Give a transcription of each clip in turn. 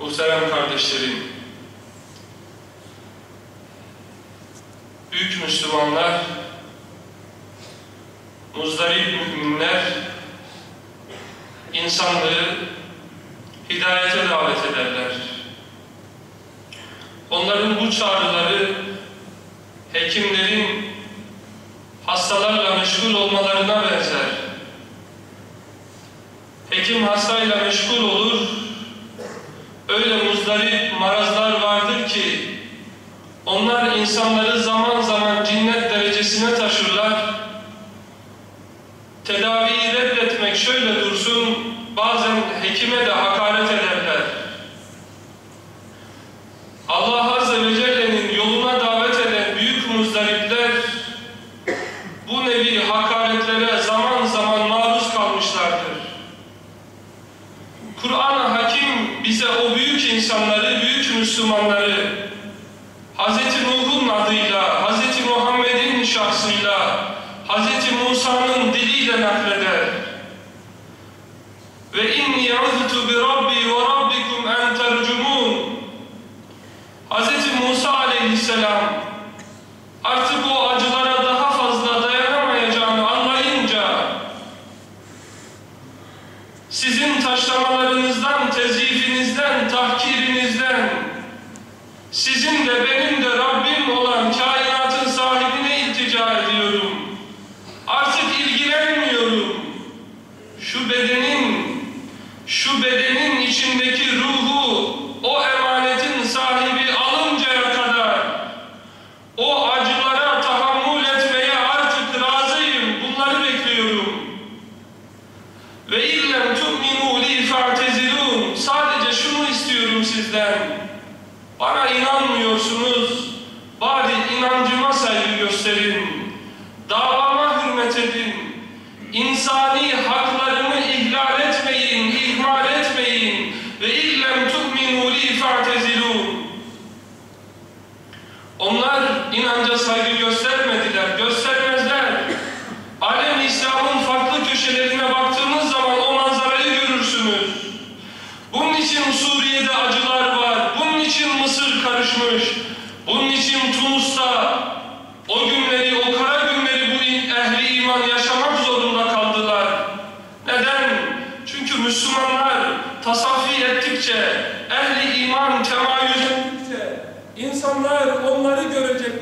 Muhterem kardeşlerim, büyük Müslümanlar, muzdarip müminler, insanlığı hidayete davet ederler. Onların bu çağrıları hekimlerin hastalarla meşgul olmalarına benzer. Hekim hastayla meşgul olur, öyle muzdarip marazlar vardır ki onlar insanları zaman zaman cinnet derecesine taşırlar. Tedaviyi reddetmek şöyle dursun, bazen hekime de hakaret ederler. Allah Azze ve Celle'nin yoluna davet eden büyük muzdaripler bu nevi hakaretlere zaman zaman maruz kalmışlardır. Kur'an-ı Hakim bize o büyük insanları, büyük Müslümanları Hz. Nuh'un adıyla, Hz. Muhammed'in şahsıyla, Hz. Musa'nın diliyle nakleder. Ve inni uztu bi rabbi ve rabbikum en tercumun. Hz. Musa aleyhisselam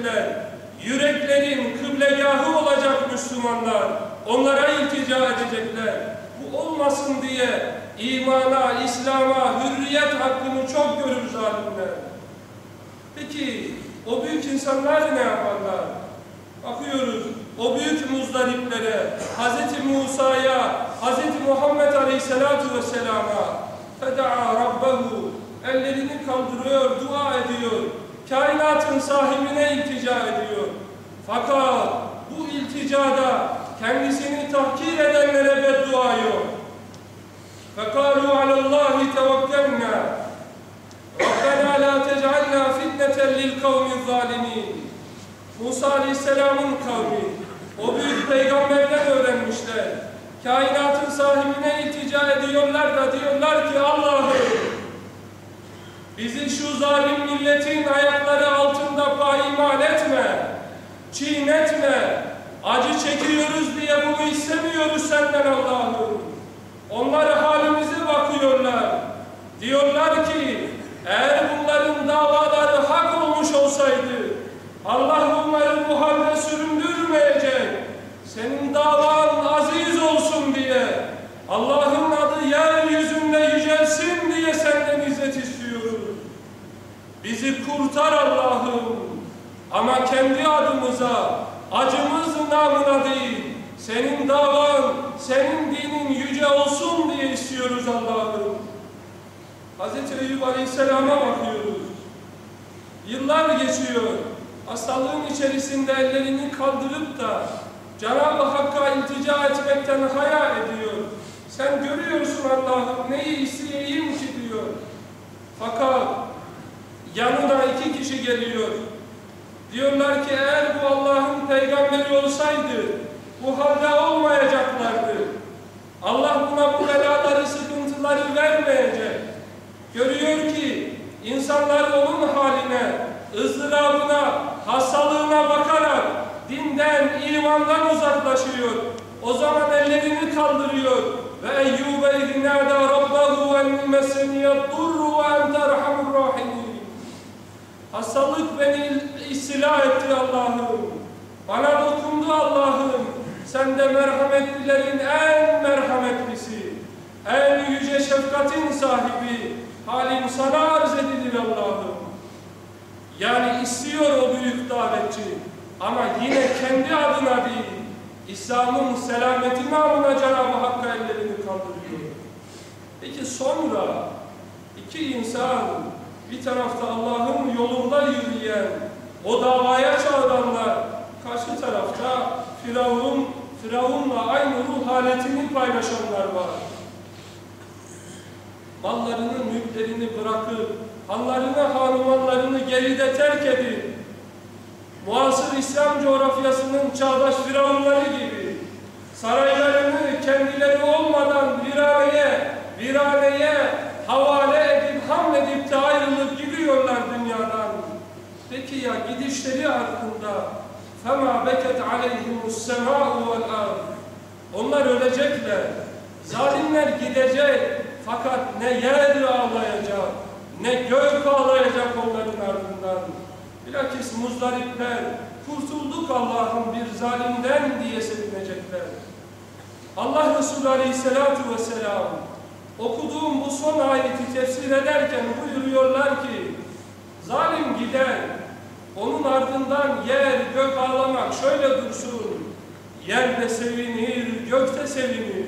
görecekler. Yüreklerin kıblegahı olacak Müslümanlar. Onlara iltica edecekler. Bu olmasın diye imana, İslam'a, hürriyet hakkını çok görür zalimler. Peki o büyük insanlar ne yaparlar? Bakıyoruz o büyük muzdariplere, Hz. Musa'ya, Hz. Muhammed Aleyhisselatu Vesselam'a feda'a rabbehu ellerini kaldırıyor, dua ediyor Kainatın sahibine iltica ediyor. Fakat bu ilticada kendisini tahkir edenlere beddua yok. فَقَالُوا عَلَى اللّٰهِ تَوَكَّلْنَا رَبَّنَا لَا تَجْعَلْنَا فِتْنَةً لِلْقَوْمِ الظَّالِمِينَ Musa Aleyhisselam'ın kavmi o büyük peygamberden öğrenmişler. Kainatın sahibine iltica ediyorlar da diyorlar ki Allah'ım bizi şu zalim milletin ayakları altında paymal etme, çiğnetme, acı çekiyoruz diye bunu istemiyoruz senden Allah'ım. Onlar halimize bakıyorlar. Diyorlar ki eğer bunların davaları hak olmuş olsaydı Allah bunları bu halde süründürmeyecek. Senin davan aziz olsun diye Allah'ın adı yeryüzünde yücelsin diye senden izzet istiyoruz. Bizi kurtar Allah'ım. Ama kendi adımıza, acımız namına değil, senin davan, senin dinin yüce olsun diye istiyoruz Allah'ım. Hz. Eyüp Aleyhisselam'a bakıyoruz. Yıllar geçiyor. Hastalığın içerisinde ellerini kaldırıp da Cenab-ı Hakk'a iltica etmekten haya ediyor. Sen görüyorsun Allah'ım neyi isteyeyim ki diyor. Fakat yanına iki kişi geliyor. Diyorlar ki eğer bu Allah'ın peygamberi olsaydı bu halde olmayacaklardı. Allah buna bu belaları, sıkıntıları vermeyecek. Görüyor ki insanlar onun haline, ızdırabına, hastalığına bakarak dinden, imandan uzaklaşıyor. O zaman ellerini kaldırıyor. Ve Eyyube iznâdâ rabbahu en messeniyedurru ve ente erhamur rahimin. Hastalık beni istila etti Allah'ım. Bana dokundu Allah'ım. Sen de merhametlilerin en merhametlisi. En yüce şefkatin sahibi. Halim sana arz edilir Allah'ım. Yani istiyor o büyük davetçi. Ama yine kendi adına değil. İslam'ın selameti namına Cenab-ı Hakk'a ellerini kaldırıyor. Peki sonra iki insan bir tarafta Allah'ın yolunda yürüyen, o davaya çağıranlar, karşı tarafta Firavun, Firavun'la aynı ruh haletini paylaşanlar var. Mallarını, mülklerini bırakıp, hanlarını, hanumanlarını geride terk edip, muasır İslam coğrafyasının çağdaş firavunları gibi, saraylarını kendileri olmadan viraneye, viraneye Peki ya gidişleri hakkında فَمَا بَكَتْ عَلَيْهِمُ السَّمَاءُ وَالْاَرْضِ Onlar ölecekler, zalimler gidecek fakat ne yer ağlayacak, ne gök ağlayacak onların ardından. Bilakis muzdaripler, kurtulduk Allah'ın bir zalimden diye sevinecekler. Allah Resulü Aleyhisselatü Vesselam okuduğum bu son ayeti tefsir ederken buyuruyorlar ki zalim gider, onun ardından yer, gök ağlamak şöyle dursun. Yerde sevinir, gökte sevinir.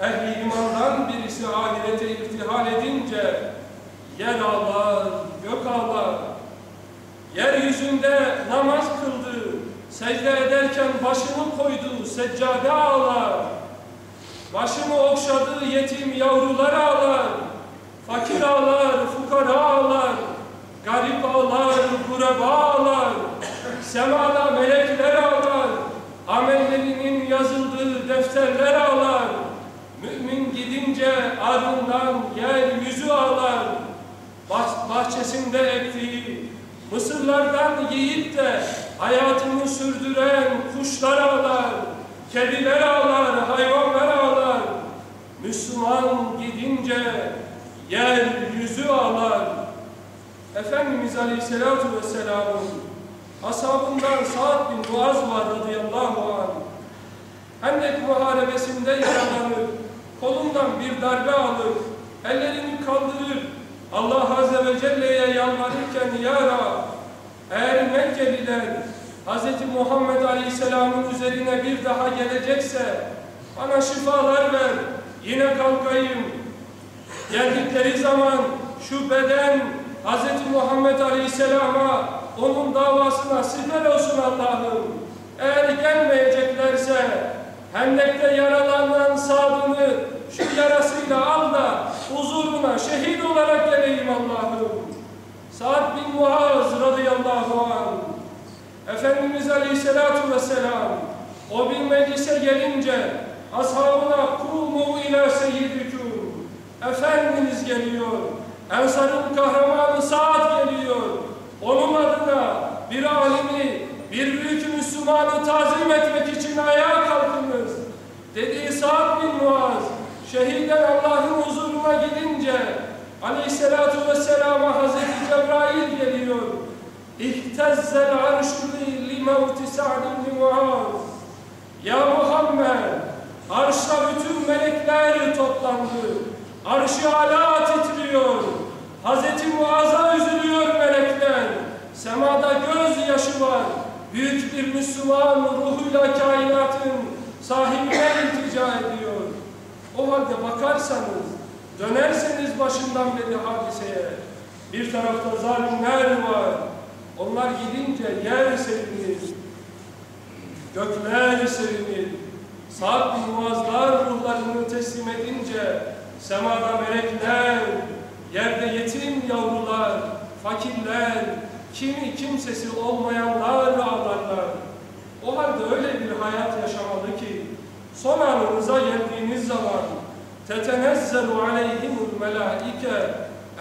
Ehli imandan birisi ahirete irtihal edince yer ağlar, gök ağlar. Yeryüzünde namaz kıldı, secde ederken başını koydu, seccade ağlar. Başını okşadığı yetim yavrular ağlar. Fakir ağlar, fukara ağlar. Garip ağlar, kureba ağlar. Semada melekler ağlar. Amellerinin yazıldığı defterler ağlar. Mümin gidince ardından yeryüzü ağlar. Bah bahçesinde ektiği, mısırlardan yiyip de hayatını sürdüren kuşlar ağlar. Kediler ağlar, hayvanlar ağlar. Müslüman gidince yeryüzü ağlar. Efendimiz Aleyhisselatü Vesselam'ın ashabından Sa'd bin Muaz var radıyallahu anh. Hendek muharebesinde yaralanır, kolundan bir darbe alır, ellerini kaldırır, Allah Azze ve Celle'ye yalvarırken Ya Rab, eğer Mekkeliler Hz. Muhammed Aleyhisselam'ın üzerine bir daha gelecekse bana şifalar ver, yine kalkayım. Geldikleri zaman şu beden Hz. Muhammed Aleyhisselam'a onun davasına siper olsun Allah'ım. Eğer gelmeyeceklerse Hendek'te yaralanan Sad'ını şu yarasıyla al da huzuruna şehit olarak geleyim Allah'ım. Sa'd bin Muaz radıyallahu anh Efendimiz Aleyhisselatü Vesselam o bir meclise gelince ashabına kumu ila seyyidiküm Efendiniz geliyor. Ensar'ın kahramanı Sa'd geliyor. Onun adına bir alimi, bir büyük Müslümanı tazim etmek için ayağa kalkınız. Dediği Sa'd bin Muaz, şehiden Allah'ın huzuruna gidince Aleyhisselatu Vesselam'a Hazreti Cebrail geliyor. İhtezzel arşu li mevti Sa'd bin Muaz. Ya Muhammed, arşa bütün melekler toplandı. Arş-ı titriyor. Hazreti Muaz'a üzülüyor melekler. Semada gözyaşı var. Büyük bir Müslüman ruhuyla kainatın sahibine iltica ediyor. O halde bakarsanız, dönerseniz başından beri hadiseye, bir tarafta zalimler var. Onlar gidince yer sevinir, gökler sevinir. Sa'd bin Muazlar ruhlarını teslim edince, semada melekler, yerde yetim yavrular, fakirler, kimi kimsesi olmayanlar ağlarlar. O halde öyle bir hayat yaşamalı ki, son anınıza geldiğiniz zaman, تتنزل عليهم الملائكة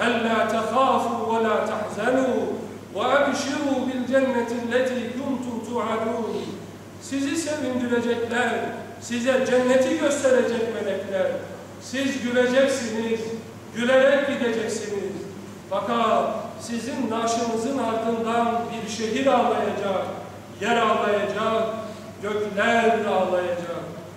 ألا تخافوا ولا تحزنوا وأبشروا بالجنة التي كنتم توعدون Sizi sevindirecekler, size cenneti gösterecek melekler. Siz güleceksiniz, gülerek gideceksiniz. Fakat sizin başınızın ardından bir şehir ağlayacak, yer ağlayacak, gökler ağlayacak.